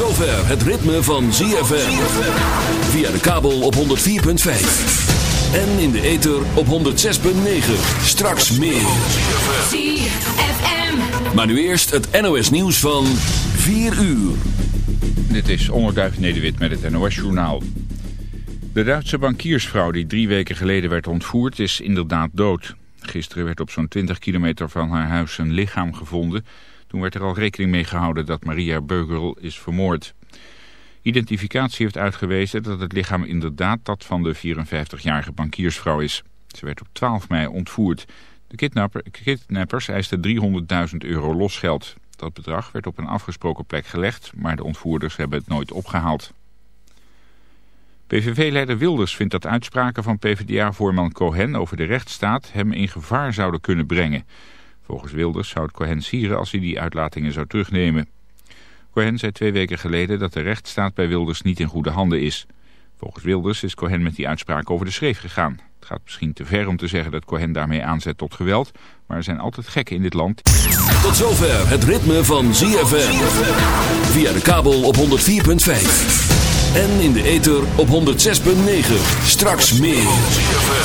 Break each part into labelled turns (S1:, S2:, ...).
S1: Zover het ritme van ZFM. Via de kabel op 104.5. En in de ether op 106.9. Straks meer.
S2: ZFM.
S1: Maar nu eerst het NOS nieuws van 4 uur.
S3: Dit is Onderduif Nederwit met het NOS-journaal. De Duitse bankiersvrouw die drie weken geleden werd ontvoerd is inderdaad dood. Gisteren werd op zo'n 20 kilometer van haar huis een lichaam gevonden. Toen werd er al rekening mee gehouden dat Maria Beugel is vermoord. Identificatie heeft uitgewezen dat het lichaam inderdaad dat van de 54-jarige bankiersvrouw is. Ze werd op 12 mei ontvoerd. De kidnapper, kidnappers eisten 300.000 euro losgeld. Dat bedrag werd op een afgesproken plek gelegd, maar de ontvoerders hebben het nooit opgehaald. PVV-leider Wilders vindt dat uitspraken van PvdA-voorman Cohen over de rechtsstaat hem in gevaar zouden kunnen brengen. Volgens Wilders zou het Cohen sieren als hij die uitlatingen zou terugnemen. Cohen zei twee weken geleden dat de rechtsstaat bij Wilders niet in goede handen is. Volgens Wilders is Cohen met die uitspraak over de schreef gegaan. Het gaat misschien te ver om te zeggen dat Cohen daarmee aanzet tot geweld, maar er zijn altijd gekken in dit land.
S1: Tot zover het ritme van ZFM. Via de kabel op 104.5. En in de ether op 106.9. Straks meer.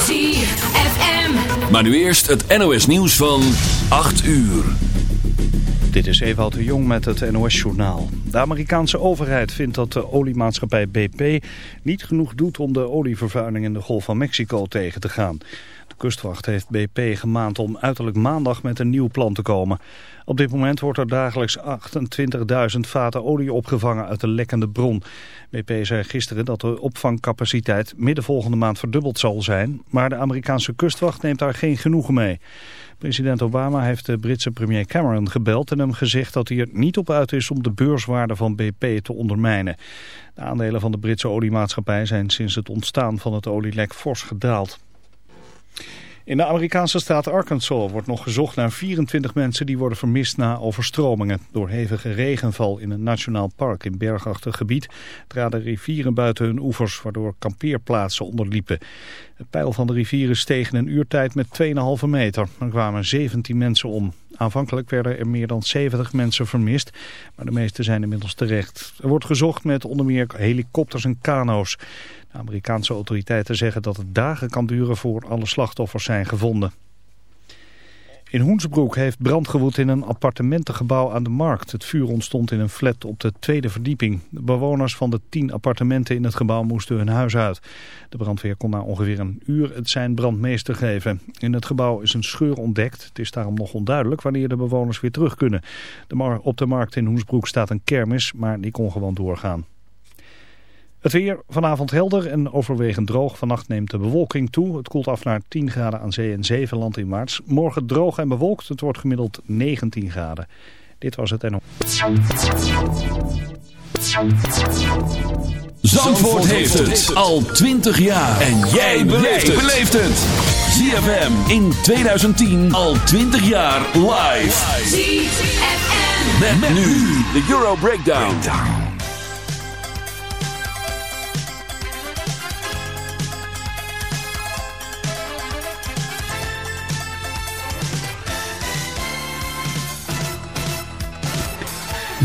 S2: ZFM.
S1: Maar nu eerst het NOS nieuws van 8 uur.
S4: Dit is Ewout de Jong met het NOS-journaal. De Amerikaanse overheid vindt dat de oliemaatschappij BP niet genoeg doet om de olievervuiling in de Golf van Mexico tegen te gaan. De kustwacht heeft BP gemaand om uiterlijk maandag met een nieuw plan te komen. Op dit moment wordt er dagelijks 28.000 vaten olie opgevangen uit de lekkende bron. BP zei gisteren dat de opvangcapaciteit midden volgende maand verdubbeld zal zijn, maar de Amerikaanse kustwacht neemt daar geen genoegen mee. President Obama heeft de Britse premier Cameron gebeld en hem gezegd dat hij er niet op uit is om de beurswaarde van BP te ondermijnen. De aandelen van de Britse oliemaatschappij zijn sinds het ontstaan van het olielek fors gedaald. In de Amerikaanse staat Arkansas wordt nog gezocht naar 24 mensen die worden vermist na overstromingen. Door hevige regenval in een nationaal park in bergachtig gebied traden rivieren buiten hun oevers, waardoor kampeerplaatsen onderliepen. Het peil van de rivieren steeg in een uurtijd met 2,5 meter. Er kwamen 17 mensen om. Aanvankelijk werden er meer dan 70 mensen vermist, maar de meeste zijn inmiddels terecht. Er wordt gezocht met onder meer helikopters en kano's. Amerikaanse autoriteiten zeggen dat het dagen kan duren voor alle slachtoffers zijn gevonden. In Hoensbroek heeft brand gewoed in een appartementengebouw aan de markt. Het vuur ontstond in een flat op de tweede verdieping. De bewoners van de tien appartementen in het gebouw moesten hun huis uit. De brandweer kon na ongeveer een uur het zijn brandmeester geven. In het gebouw is een scheur ontdekt. Het is daarom nog onduidelijk wanneer de bewoners weer terug kunnen. Op de markt in Hoensbroek staat een kermis, maar die kon gewoon doorgaan. Het weer vanavond helder en overwegend droog. Vannacht neemt de bewolking toe. Het koelt af naar 10 graden aan zee en 7 land in maart. Morgen droog en bewolkt. Het wordt gemiddeld 19 graden. Dit was het NO.
S1: Zandvoort heeft het al 20 jaar. En jij beleeft het. ZFM in 2010 al 20 jaar live.
S2: ZFM.
S1: Met, met nu de Euro Breakdown.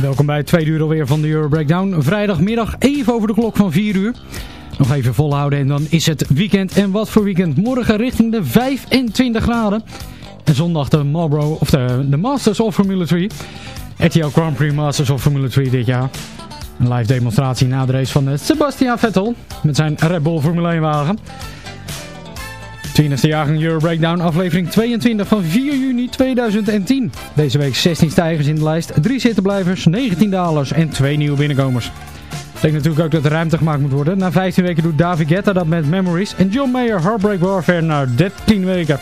S5: Welkom bij het tweede uur alweer van de Euro Breakdown. Vrijdagmiddag even over de klok van 4 uur. Nog even volhouden en dan is het weekend. En wat voor weekend? Morgen richting de 25 graden. En zondag de Marlboro, of de, de Masters of Formula 3. RTL Grand Prix Masters of Formula 3 dit jaar. Een live demonstratie na de race van eh, Sebastian Vettel. Met zijn Red Bull Formule 1 wagen. 20e jaargang Euro Breakdown, aflevering 22 van 4 juni 2010. Deze week 16 stijgers in de lijst, 3 zittenblijvers, 19 dalers en 2 nieuwe binnenkomers. Betekent natuurlijk ook dat er ruimte gemaakt moet worden. Na 15 weken doet David Guetta dat met Memories en John Mayer Heartbreak Warfare na 13 weken.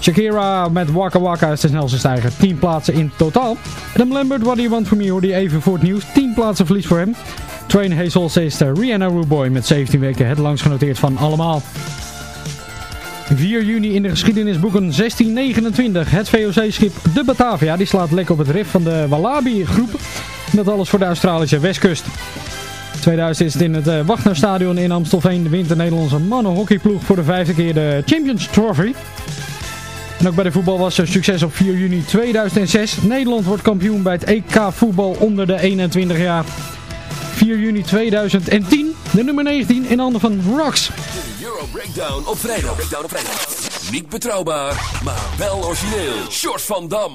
S5: Shakira met Waka Waka is de snelste stijger. 10 plaatsen in totaal. Adam Lambert, What Do You Want From Me, hoorde even voor het nieuws. 10 plaatsen verlies voor hem. Train Hazel is de Rihanna Ruboy met 17 weken het langst genoteerd van allemaal. 4 juni in de geschiedenisboeken 1629. Het VOC-schip de Batavia die slaat lek op het rif van de Wallabi-groep. Dat alles voor de Australische westkust. 2000 is het in het uh, Wagnerstadion in Amstelveen. De wint de Nederlandse mannenhockeyploeg voor de vijfde keer de Champions Trophy. En ook bij de voetbal was er succes op 4 juni 2006. Nederland wordt kampioen bij het EK voetbal onder de 21 jaar. 4 juni 2010, de nummer 19 in handen van Rocks.
S1: Breakdown op vrijdag. Breakdown op. Niet betrouwbaar, maar wel origineel. Short van Dam.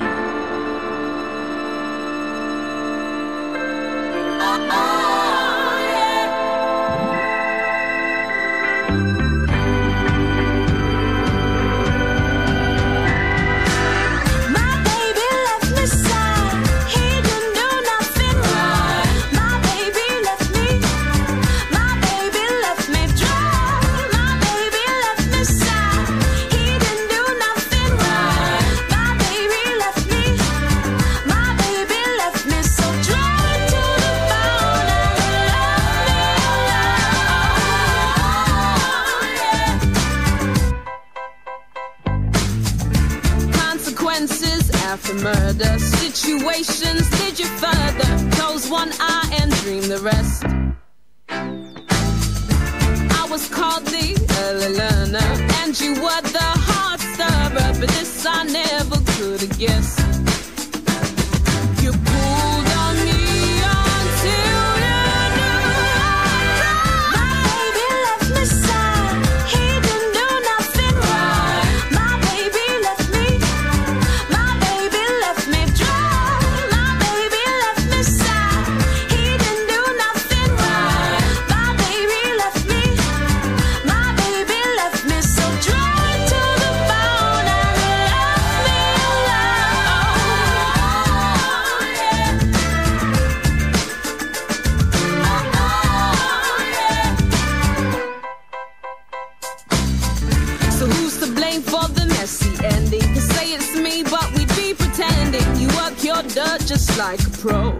S1: say it's me, but
S2: we'd be pretending you work your dirt just like a pro.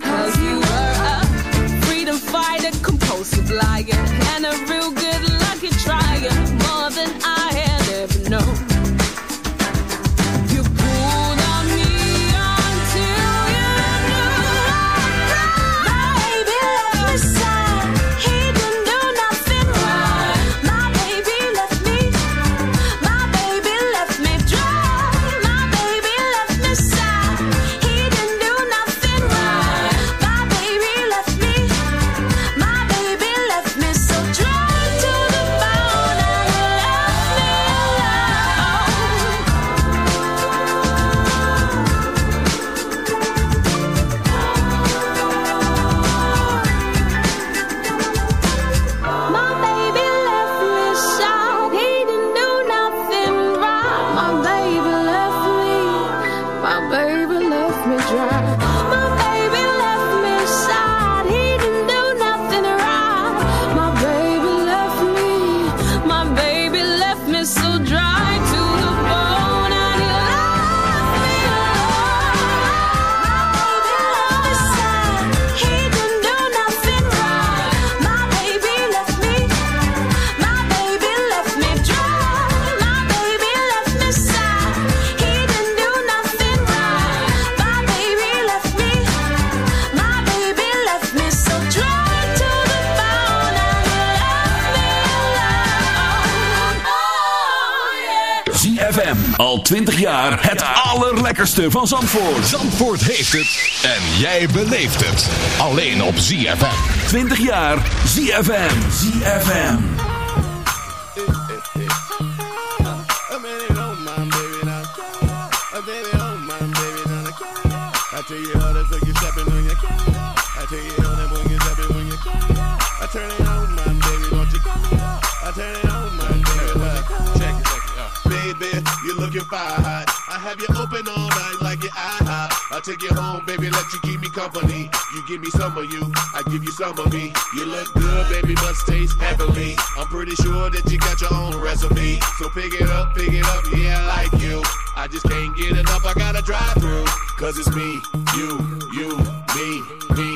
S2: Cause you were a freedom fighter, compulsive liar, and a real
S1: allerlekkerste van Zandvoort.
S6: Zandvoort heeft het en jij beleeft het. Alleen op ZFM.
S1: 20 jaar ZFM. ZFM.
S7: Turn it on, baby. Check it, check it. Uh, baby, you looking. I have you open all night like your IHOP. I take you home, baby, let you keep me company. You give me some of you, I give you some of me. You look good, baby, must taste heavenly. I'm pretty sure that you got your own recipe. So pick it up, pick it up, yeah, I like you. I just can't get enough, I gotta drive through. Cause it's me, you, you, me, me,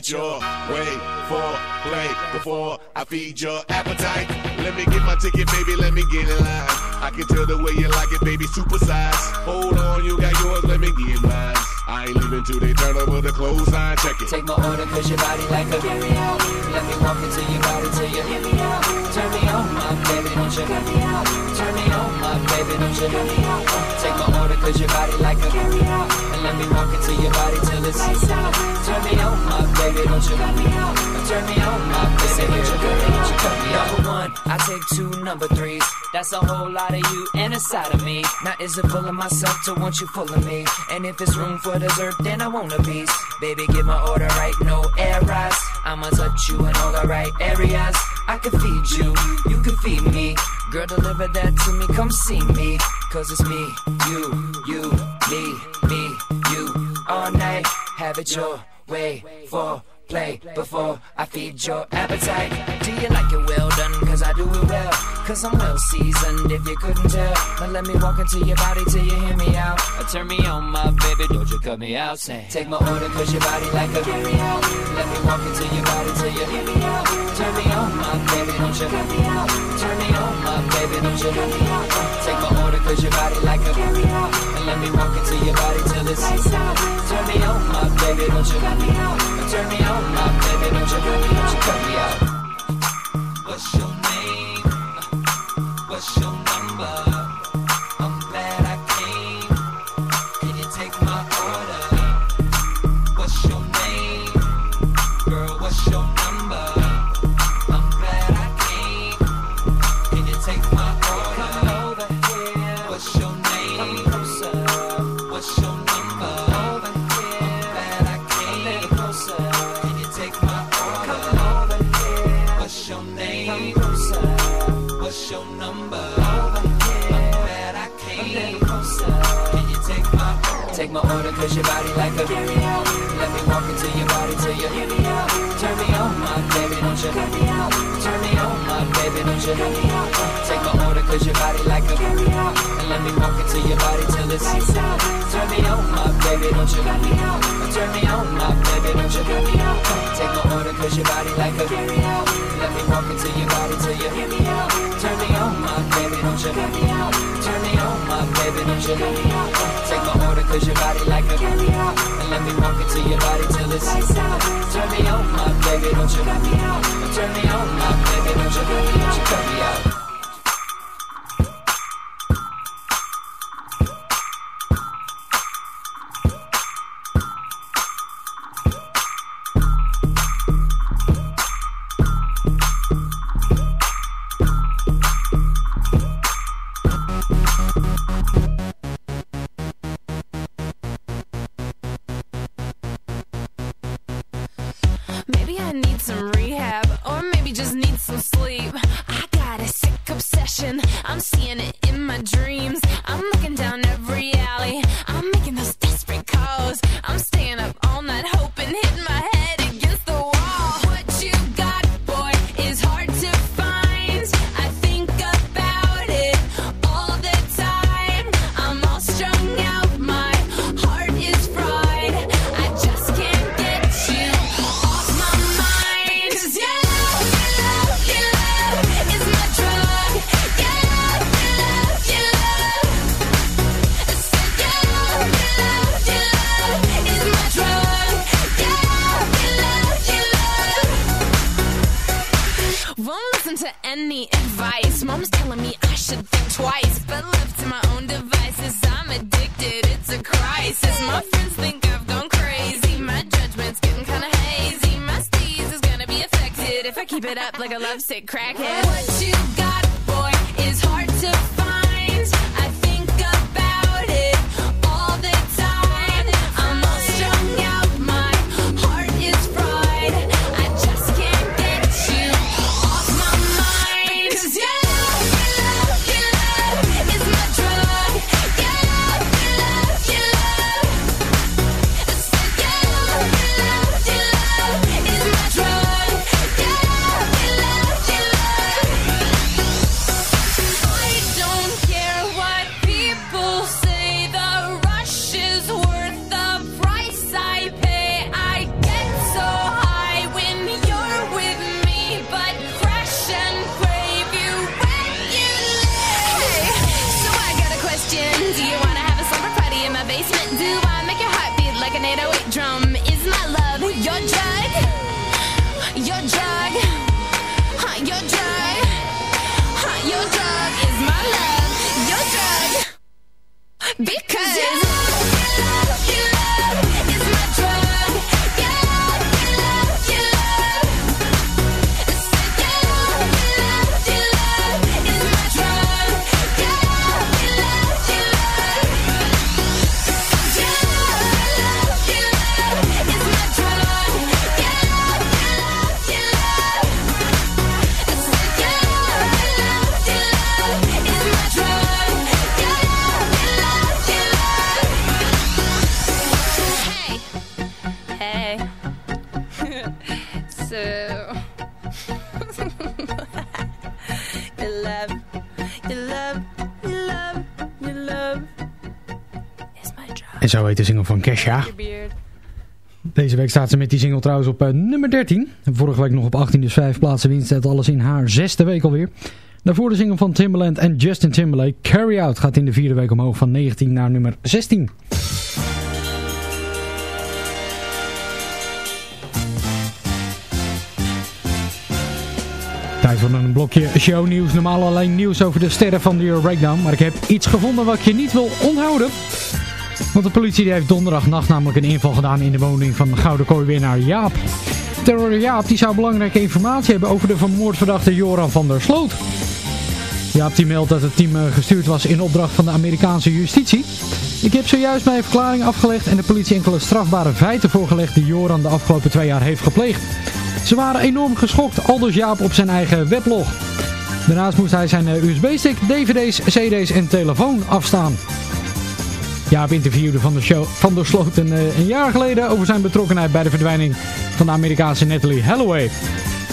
S7: have it your way for play before I feed your appetite. Let me get my ticket, baby, let me get in line. I can tell the way you like it, baby, supersize. Hold on, you got yours, let me get mine. I ain't leaving till they turn over the clothesline, check it.
S8: Take my order cause your body like a carry out. Let me walk into your body till you hear me out. Turn me on, my baby, don't you cut me out. Turn me on, my baby, don't you cut me out. Take my order cause your body like a carry out. And let me walk into your body till it's lights out. Turn me on, my baby, don't you me out. Turn me on, my baby, don't you cut me out. One, I take two number threes. That's a whole lot of you and a side of me. Now is it full of myself to want you full of me? And if it's room for dessert, then I want a piece. Baby, get my order right, no errors. I'ma touch you in all the right areas. I can feed you, you can feed me. Girl, deliver that to me, come see me. Cause it's me, you, you, me, me, you. All night, have it your way for play before I feed your appetite. Do you like it well done? Cause I do it well. Cause I'm well seasoned if you couldn't tell. Now let me walk into your body till you hear me out. Or turn me on, my baby, don't you cut me out. Say, take my order cause your body like a carry out. Let me walk into your body till you hear me out. Turn me on, my baby, don't you cut me out. Turn me on, my baby, don't you cut me out. Take my order cause your body like a carry out. And let me walk into your body till it's lights out. Turn me on, my baby, don't you cut me out. Turn me on, my baby, don't you cut me, don't you cut me out. You. Take my order cause your body like a. And let me walk into your body till it's. Turn me on, my baby, don't you cut me out. Turn me on, my baby, don't you cut me out. Take my order cause your body like a carry out. Let me walk into your body till you hear me out. Turn me on, my baby, don't you cut me out. Turn me on, my baby, don't you cut me out. Take my order cause your body like a carry out. And let me walk into your body till it's lights out. Turn me on, my baby, don't you cut me out. Turn me on, my baby, don't you cut me, out.
S5: Zo heet de single van Kesha. Deze week staat ze met die single trouwens op eh, nummer 13. Vorige week nog op 18, dus 5 plaatsen winst. Het alles in haar zesde week alweer. Daarvoor de single van Timbaland en Justin Timberlake. Carry Out gaat in de vierde week omhoog van 19 naar nummer 16. Tijd voor een blokje shownieuws. Normaal alleen nieuws over de sterren van de Euro Breakdown. Maar ik heb iets gevonden wat je niet wil onthouden. Want de politie die heeft donderdagnacht namelijk een inval gedaan in de woning van Gouden Kooi-winnaar Jaap. Terror Jaap die zou belangrijke informatie hebben over de vermoordverdachte Joran van der Sloot. Jaap die meldt dat het team eh, gestuurd was in opdracht van de Amerikaanse justitie. Ik heb zojuist mijn verklaring afgelegd en de politie enkele strafbare feiten voorgelegd die Joran de afgelopen twee jaar heeft gepleegd. Ze waren enorm geschokt, aldus Jaap op zijn eigen weblog. Daarnaast moest hij zijn eh, USB-stick, dvd's, cd's en telefoon afstaan. Jaap interviewde van de show Van der Sloot een, eh, een jaar geleden over zijn betrokkenheid bij de verdwijning van de Amerikaanse Natalie Holloway.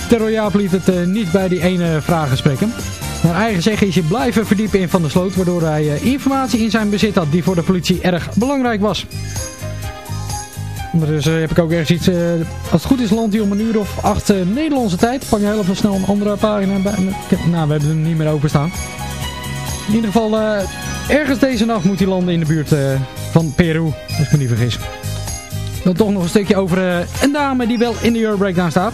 S5: Terror Jaap liet het eh, niet bij die ene vraag spreken. Naar eigen zeggen is hij blijven verdiepen in Van der Sloot, waardoor hij eh, informatie in zijn bezit had die voor de politie erg belangrijk was. Dus heb ik ook ergens iets, als het goed is landt hij om een uur of acht Nederlandse tijd. Pak je heel even snel een andere pagina bij. Nou, we hebben hem niet meer openstaan. In ieder geval, ergens deze nacht moet hij landen in de buurt eh, van Peru, als ik me niet vergis. Dan toch nog een stukje over eh, een dame die wel in de Euro Breakdown staat.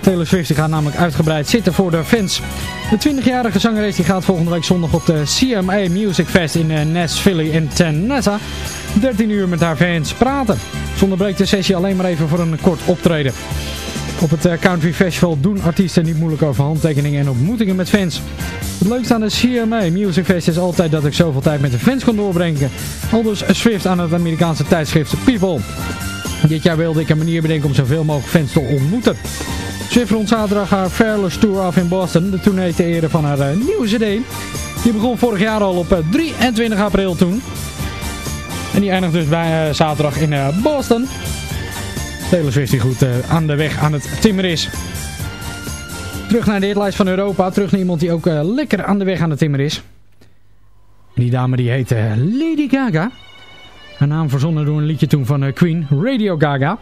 S5: Taylor Swift gaat namelijk uitgebreid zitten voor de fans. De 20-jarige zangeres die gaat volgende week zondag op de CMA Music Fest in eh, Nashville in Tennessee 13 uur met haar fans praten. Zonder breekt de sessie alleen maar even voor een kort optreden. Op het eh, Country Festival doen artiesten niet moeilijk over handtekeningen en ontmoetingen met fans. Het leukste aan de CMA Music Fest is altijd dat ik zoveel tijd met de fans kan doorbrengen. Aldus Swift aan het Amerikaanse tijdschrift People. Dit jaar wilde ik een manier bedenken om zoveel mogelijk fans te ontmoeten. Swift rond zaterdag haar Fearless Tour af in Boston, de tournee te ere van haar eh, nieuwe cd. Die begon vorig jaar al op eh, 23 april toen. En die eindigt dus bij eh, zaterdag in eh, Boston. Taylor Swift die goed eh, aan de weg aan het timmeren is. Terug naar de hitlijst van Europa. Terug naar iemand die ook eh, lekker aan de weg aan het timmeren is. Die dame die heet eh, Lady Gaga. Haar naam verzonnen door een liedje toen van Queen, Radio Gaga.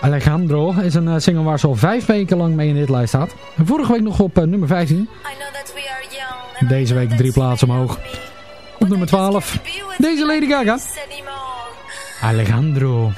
S5: Alejandro is een single waar ze al vijf weken lang mee in de hitlijst staat. Vorige week nog op nummer 15.
S2: I know that we are young and
S5: Deze week drie plaatsen omhoog. Op nummer 12. Deze Lady Gaga. Alejandro.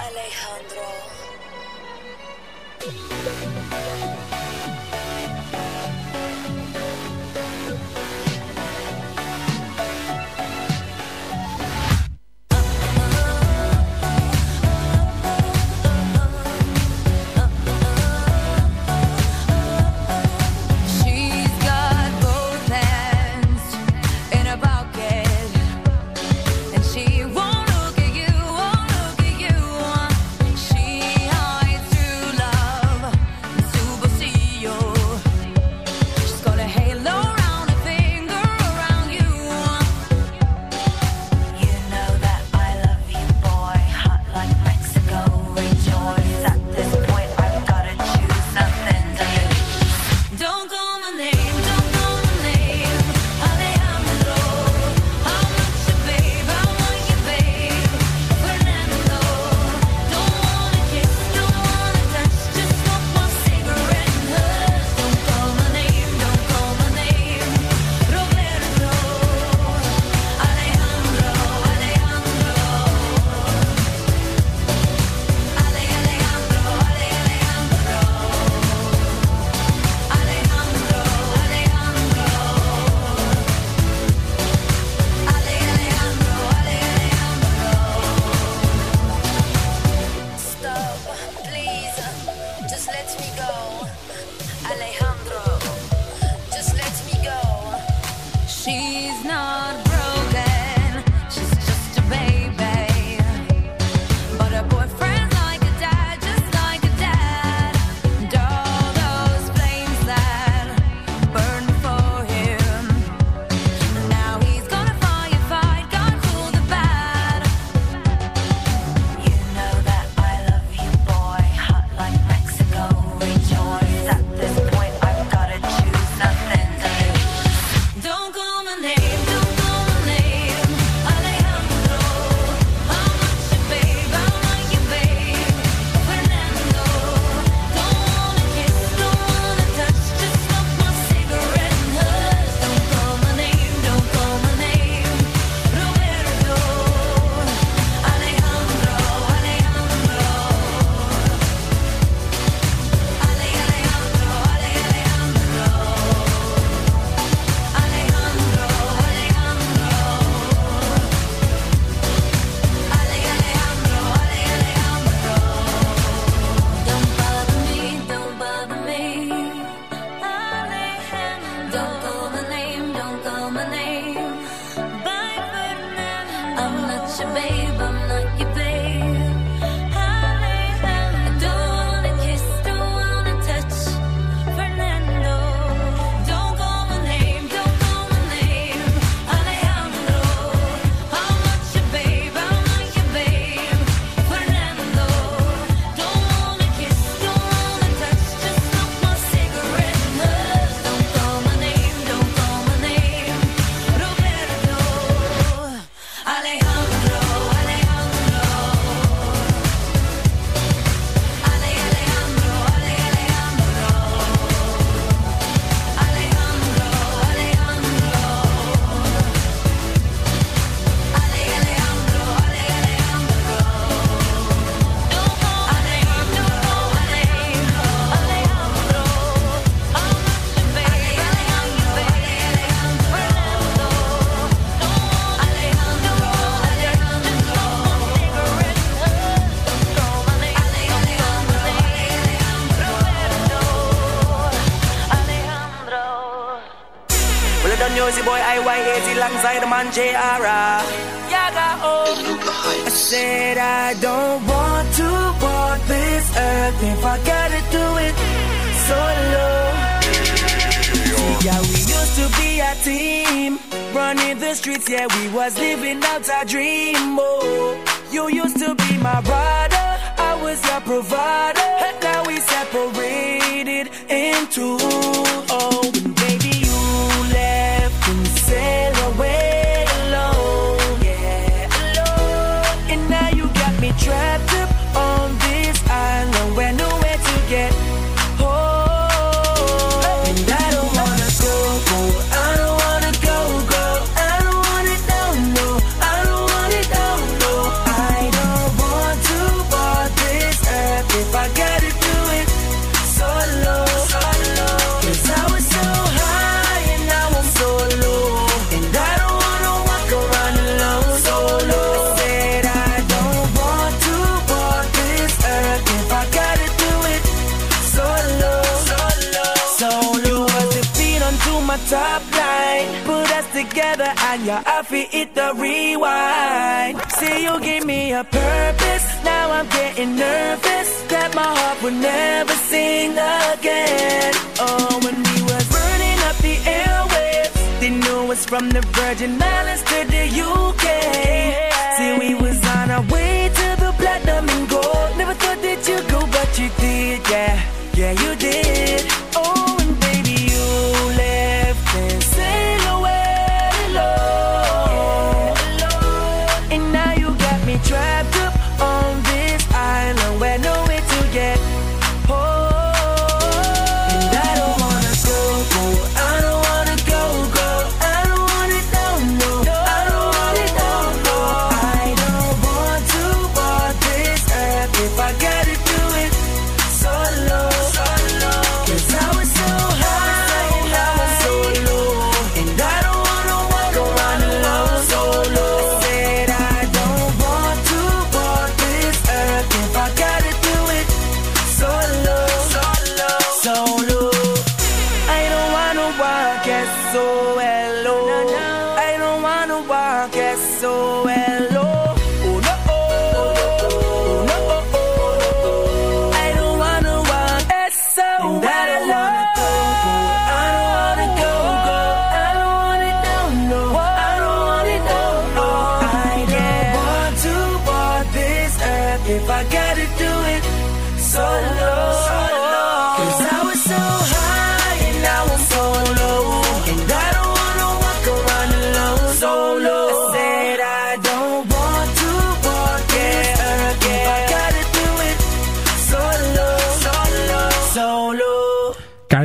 S9: Streets. Yeah, we was living out our dream. Oh, you used to be my brother, I was your provider. Now we separated into. Oh, together and your outfit hit the rewind. See you give me a purpose, now I'm getting nervous that my heart would never sing again. Oh, when we was burning up the airwaves, they knew us from the Virgin Islands to the UK. See, we was on our way to the platinum and gold. Never thought that you'd go, but you did, yeah, yeah, you did. Oh,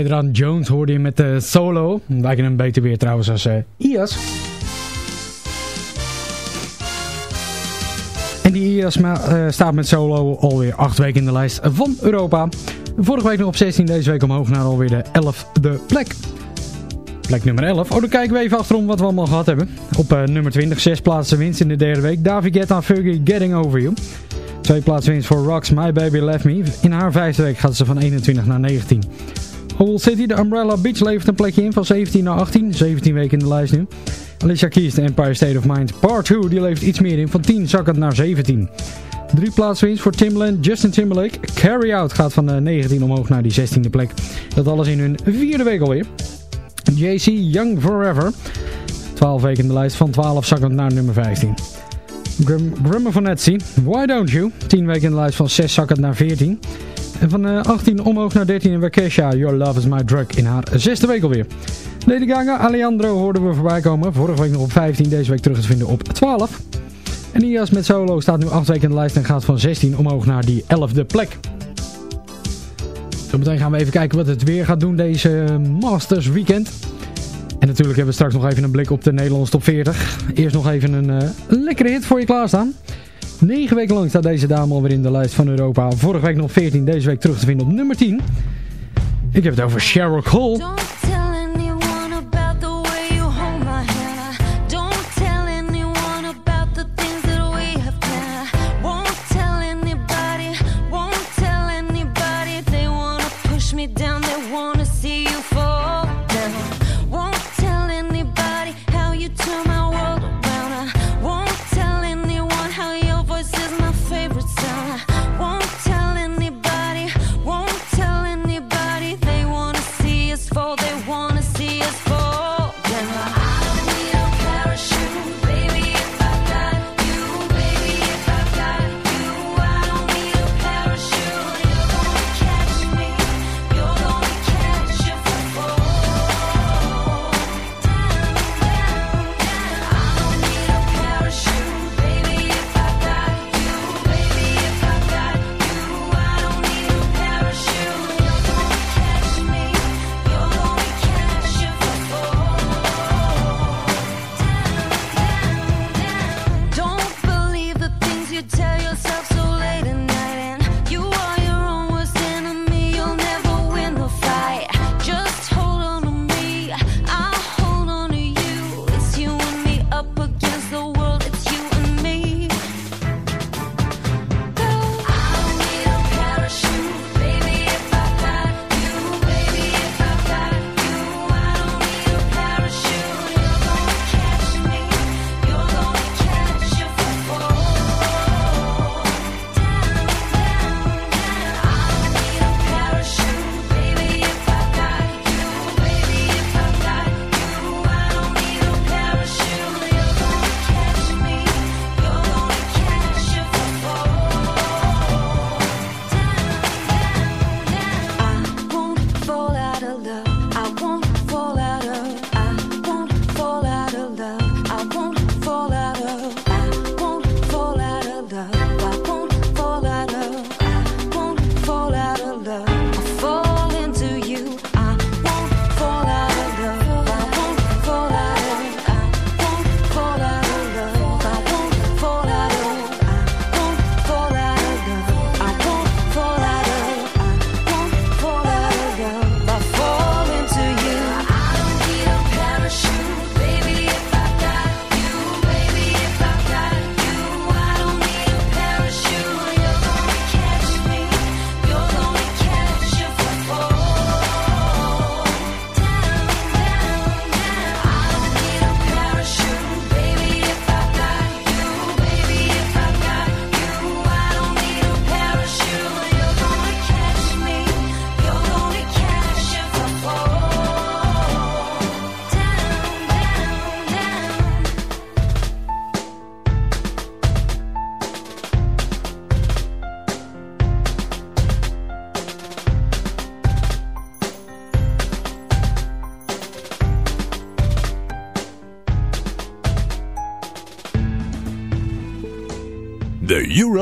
S5: Keidran Jones hoorde je met de solo. Lijken hem beter weer trouwens als eh IAS. En die IAS eh, staat met solo alweer 8 weken in de lijst van Europa. Vorige week nog op 16, deze week omhoog naar alweer de 11e plek. Plek nummer 11. Oh, dan kijken we even achterom wat we allemaal gehad hebben. Op eh, nummer 20, 6 plaatsen winst in de derde week. David Guetta, Fergie, Getting Over You. Twee plaatsen winst voor Rocks, My Baby Left Me. In haar vijfde week gaat ze van 21 naar 19. Whole City, de Umbrella Beach levert een plekje in van 17 naar 18. 17 weken in de lijst nu. Alicia Keys, de Empire State of Mind Part 2, die levert iets meer in. Van 10 zakkend naar 17. Drie plaatsen winst voor Timbaland, Justin Timberlake. Carry Out gaat van de 19 omhoog naar die 16e plek. Dat alles in hun vierde week alweer. JC Young Forever. 12 weken in de lijst van 12 zakkend naar nummer 15. Grim, van Etsy, Why Don't You? 10 weken in de lijst van 6 zakkend naar 14. En van eh, 18 omhoog naar 13 in Wakesha, Your Love Is My Drug in haar zesde week alweer. Lady Gaga, Alejandro hoorden we voorbij komen. Vorige week nog op 15, deze week terug te vinden op 12. En Ias met solo staat nu 8 weken in de lijst en gaat van 16 omhoog naar die 11e plek. Zometeen gaan we even kijken wat het weer gaat doen deze Masters weekend. En natuurlijk hebben we straks nog even een blik op de Nederlandse top 40. Eerst nog even een, eh, lekkere hit voor je klaarstaan. 9 weken lang staat deze dame alweer in de lijst van Europa. Vorige week nog 14, deze week terug te vinden op nummer 10. Ik heb het over Cheryl Cole.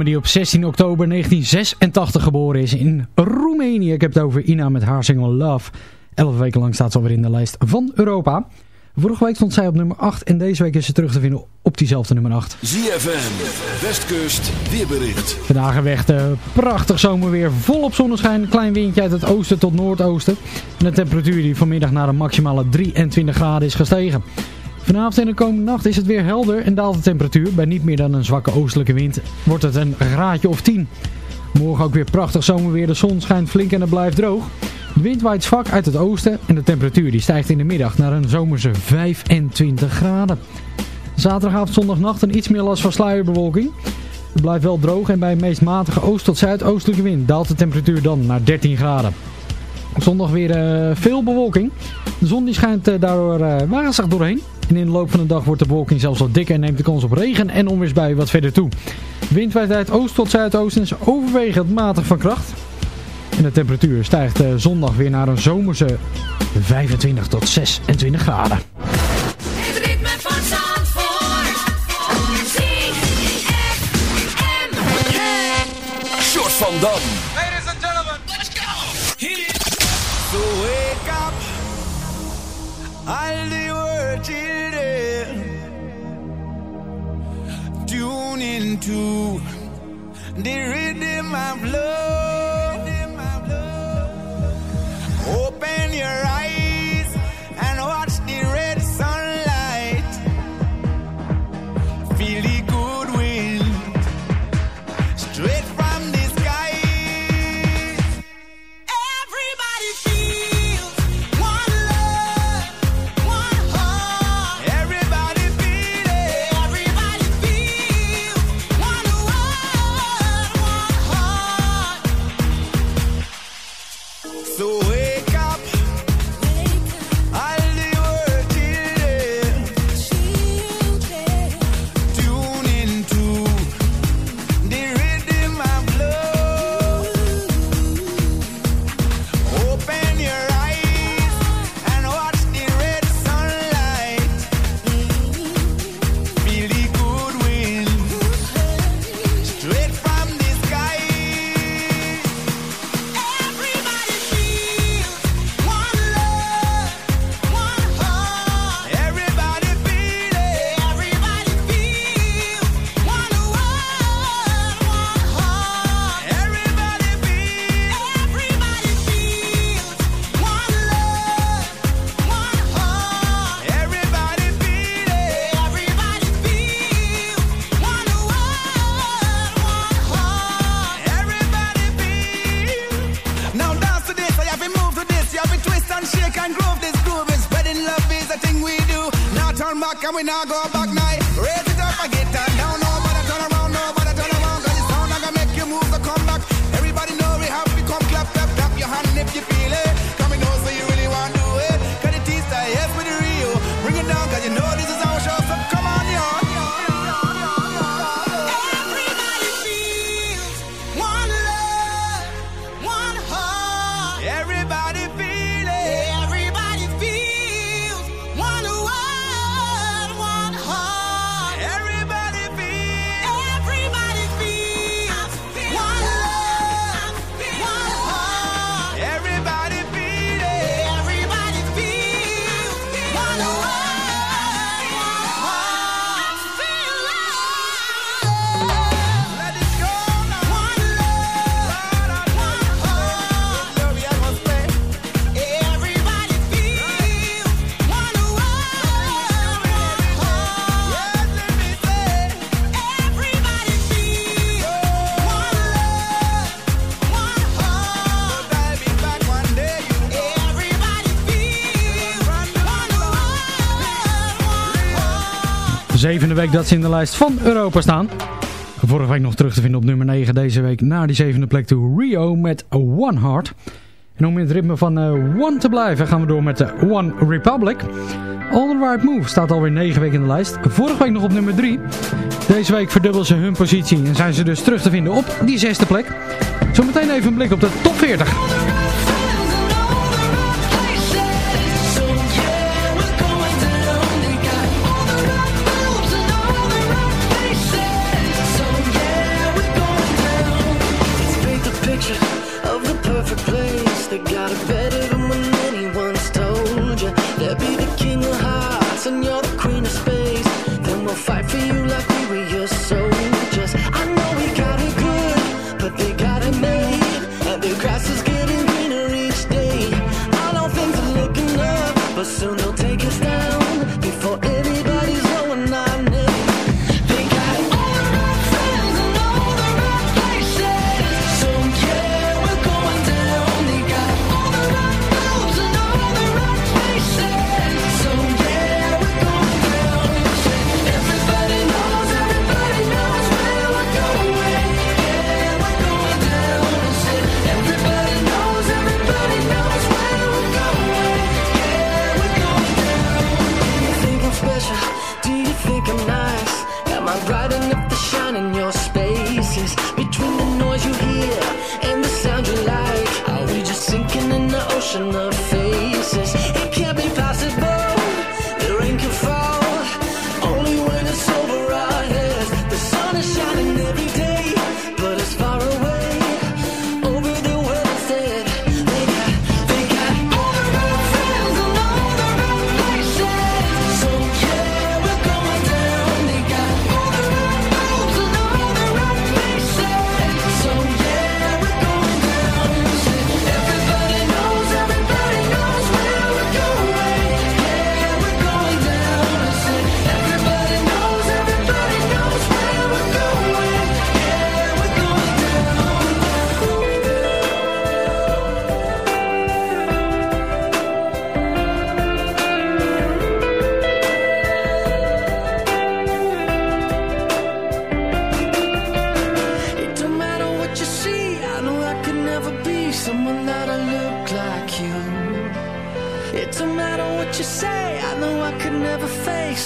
S5: Dame die op 16 oktober 1986 geboren is in Roemenië. Ik heb het over Ina met haar single Love. Elf weken lang staat ze alweer in de lijst van Europa. Vorige week stond zij op nummer 8 en deze week is ze terug te vinden op diezelfde nummer 8.
S1: ZFM, Westkust, weerbericht.
S5: Vandaag weg de prachtig zomerweer, volop zonneschijn, een klein windje uit het oosten tot noordoosten. En de temperatuur die vanmiddag naar een maximale 23 graden is gestegen. Vanavond en de komende nacht is het weer helder en daalt de temperatuur. Bij niet meer dan een zwakke oostelijke wind wordt het een graadje of 10. Morgen ook weer prachtig zomerweer, de zon schijnt flink en het blijft droog. De wind waait zwak uit het oosten en de temperatuur die stijgt in de middag naar een zomerse 25 graden. Zaterdagavond, zondagnacht een iets meer last van sluierbewolking. Het blijft wel droog en bij een meest matige oost- tot zuidoostelijke wind daalt de temperatuur dan naar 13 graden. Op zondag weer eh, veel bewolking. De zon die schijnt eh, daardoor eh wazig doorheen. En in de loop van de dag wordt de bewolking zelfs wat dikker en neemt de kans op regen en onweersbuien wat verder toe. Wind waait uit oost tot zuidoosten is overwegend matig van kracht. En de temperatuur stijgt eh, zondag weer naar een zomerse 25 tot 26 graden.
S2: Het ritme van Zandvoort. ZFM.
S1: Short van Dam.
S10: Ladies and gentlemen, let's go!
S11: So wake up, all the into the rhythm of love.
S12: back and we not go back now. Raise it up and get down. Now nobody turn around, nobody turn around. Cause it's sound gonna make you move to come back. Everybody know we have to come clap, clap, clap your hand if you feel it.
S5: zevende week dat ze in de lijst van Europa staan. Vorige week nog terug te vinden op nummer 9. Deze week naar die zevende plek toe Rio met One Heart. En om in het ritme van eh, One te blijven gaan we door met de One Republic. All the Right Move staat alweer 9 weken in de lijst. Vorige week nog op nummer 3. Deze week verdubbelen ze hun positie en zijn ze dus terug te vinden op die zesde plek. Zometeen even een blik op de top 40.
S11: of the perfect place. They got a better.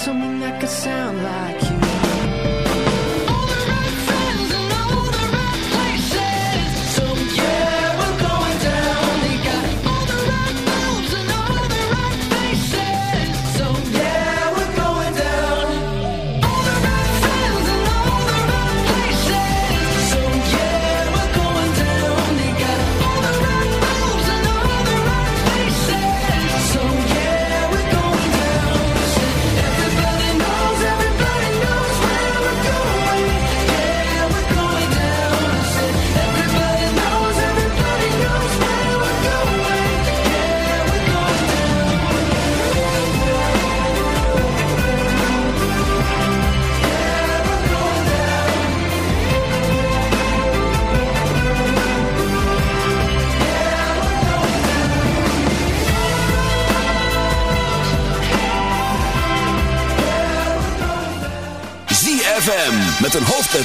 S11: Something that could sound like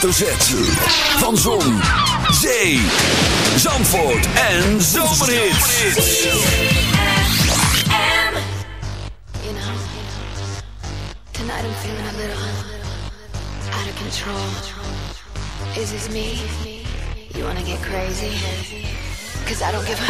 S1: hoofdletter van Zon, Zee, Zandvoort en Zomerhits.
S9: Tonight I'm feeling a little out of control. Is this me? You wanna get crazy? Cause I don't give a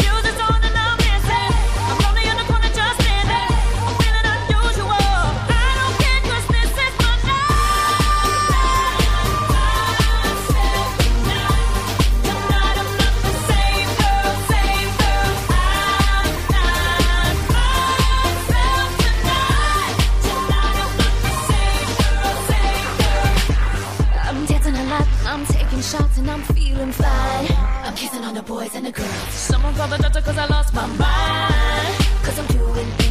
S9: on the boys and the girls. Someone call the doctor cause I lost my mind. Cause I'm doing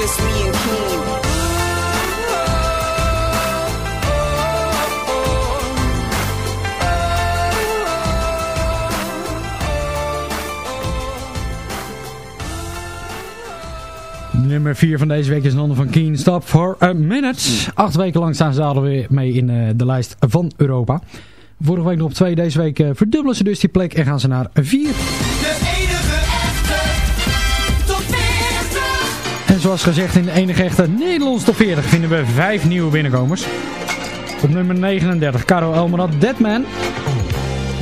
S9: Just me and King.
S5: Nummer 4 van deze week is een ander van Keen. Stop for a minute. Acht weken lang staan ze alweer mee in eh, de lijst van Europa. Vorige week nog op 2, deze week eh, verdubbelen ze dus die plek en gaan ze naar 4.
S13: De enige echte top 40.
S5: En zoals gezegd in de enige echte Nederlands top 40 vinden we 5 nieuwe binnenkomers. Op nummer 39 Caro Elmerad, Deadman.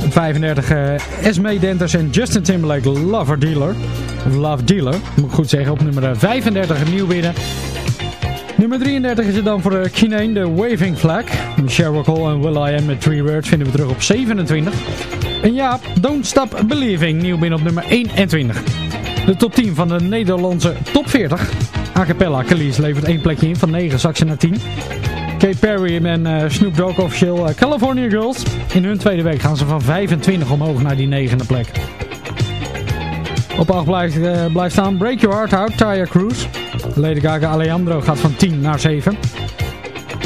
S5: Op 35 eh, Esme Denters en Justin Timberlake, Lover Dealer. Of Love Dealer, moet ik goed zeggen. Op nummer 35 een nieuw binnen. Nummer 33 is het dan voor uh, Kinane, de Waving Flag. Sherlock Hall en Will I Am met Three Words vinden we terug op 27. En ja, Don't Stop Believing, nieuw binnen op nummer 21. De top 10 van de Nederlandse top 40. A Cappella, levert één plekje in, van 9 zak ze naar 10. Kate Perry en eh, Snoop Dogg officieel eh, California Girls. In hun tweede week gaan ze van 25 omhoog naar die negende plek. Op 8 blijft, eh, blijft staan Break Your Heart Out, Taya Cruz. Lady Gaga Alejandro gaat van 10 naar 7.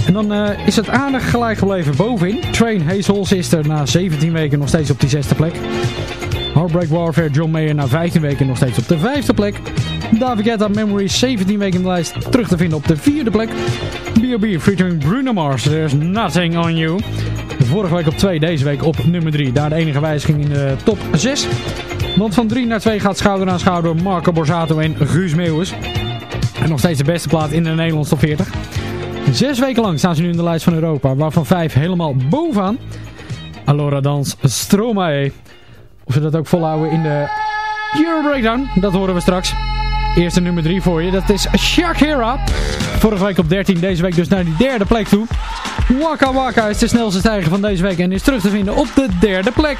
S5: En dan is het aardig gelijk gebleven bovenin. Train Hazel Sister na 17 weken nog steeds op die zesde plek. Heartbreak Warfare John Mayer na 15 weken nog steeds op de vijfde plek. David Guetta Memories 17 weken in de lijst terug te vinden op de vierde plek. B.O.B. featuring Bruno Mars, There's Nothing On You. Vorige week op 2, deze week op nummer 3. Daar de enige wijziging in de top 6. Want van 3 naar 2 gaat schouder aan schouder Marco Borsato en Guus Meeuwis. En nog steeds de beste plaat in de Nederlandse top 40. Zes weken lang staan ze nu in de lijst van Europa, waarvan vijf helemaal bovenaan. Allora Dans Stromae. Of ze dat ook volhouden in de Euro Breakdown, dat horen we straks. Eerste nummer 3 voor je, dat is Shakira. Vorige week op 13, deze week dus naar die derde plek toe. Waka Waka is de snelste stijger van deze week en is terug te vinden op de derde plek.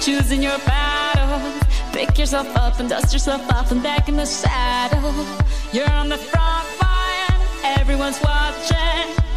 S2: Choosing your battle. Pick yourself up and dust yourself off and back in the saddle. You're on the front line, everyone's watching.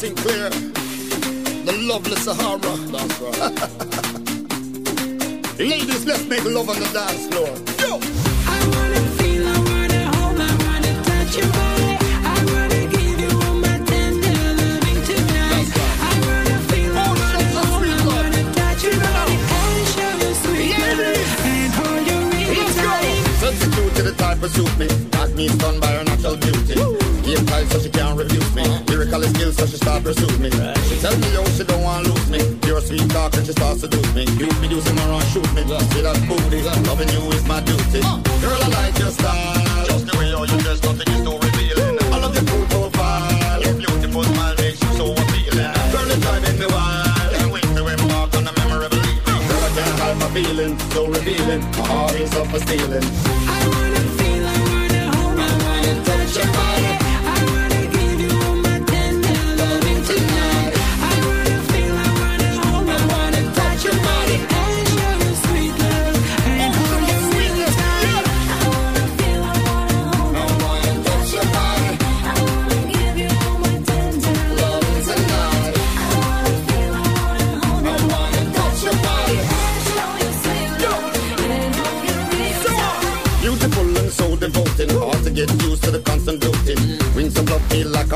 S2: Sinclair, the lovely Sahara. That's right. Ladies, let's
S14: make love on the dance floor. Yo! Substitute to feel, I wanna hold, I wanna touch your body. to
S2: give you all
S15: my tender living to now. I wanna feel that you know shall we sweet substitute to the type of suit me. Got me stunned by her natural beauty. Game tight so she can't refuse me. Lyrical skills so she start pursue me. She tell me yo she don't want lose me. Pure sweet talk and she starts seduce me. You me do some around shoot me. See that booty, loving you is my duty. Girl I like your style. Just the way you you dress, nothing is too revealing. I love your cool profile. Your beautiful smile makes you so appealing. Girl it's driving me wild. Can't wait to embark on a memorable evening. Girl I can't hide my feeling, so revealing. My heart is up for stealing. I wanna feel, I wanna hold, I wanna touch your body.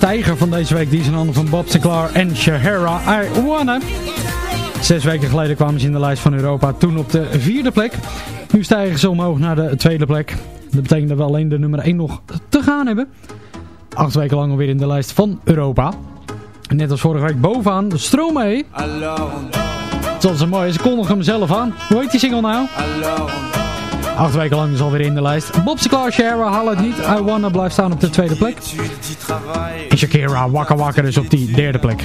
S5: stijger van deze week die is in handen van Bob Sinclair en Shahara I Wanna. Zes weken geleden kwamen ze in de lijst van Europa, toen op de vierde plek. Nu stijgen ze omhoog naar de tweede plek. Dat betekent dat we alleen de nummer 1 nog te gaan hebben. Acht weken lang alweer in de lijst van Europa. Net als vorige week bovenaan, de Stromae. Zoals ze mooi is, ze kondigen hem zelf aan. Hoe heet die single nou? Acht weken lang is alweer in de lijst. Bob Sinclair, Shara, haal het niet. I Wanna blijft staan op de tweede plek. En Shakira, Waka Waka dus op die derde plek.